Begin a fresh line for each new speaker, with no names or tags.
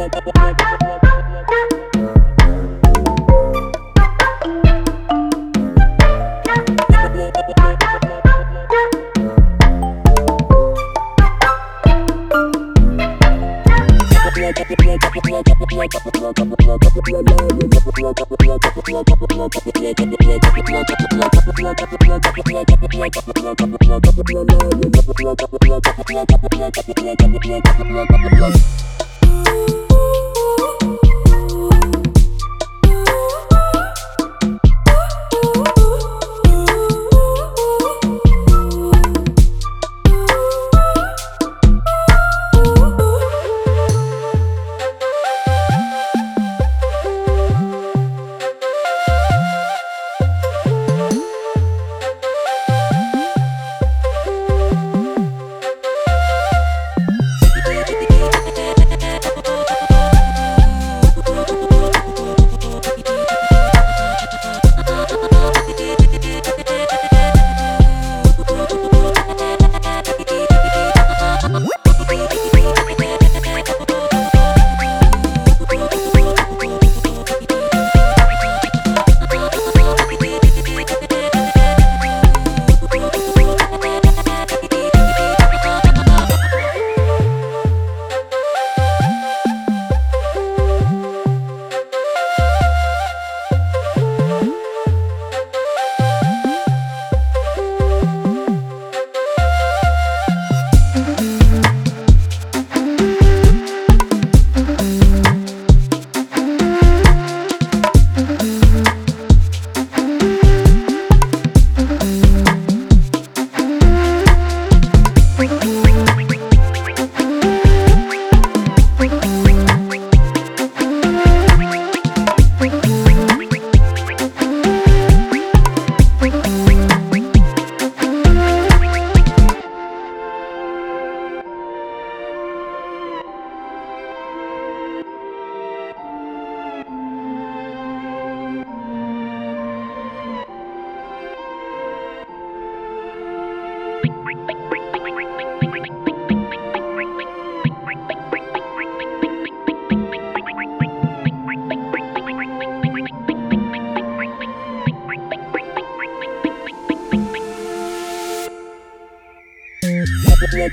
Love. ooh,
Thank you. Huh?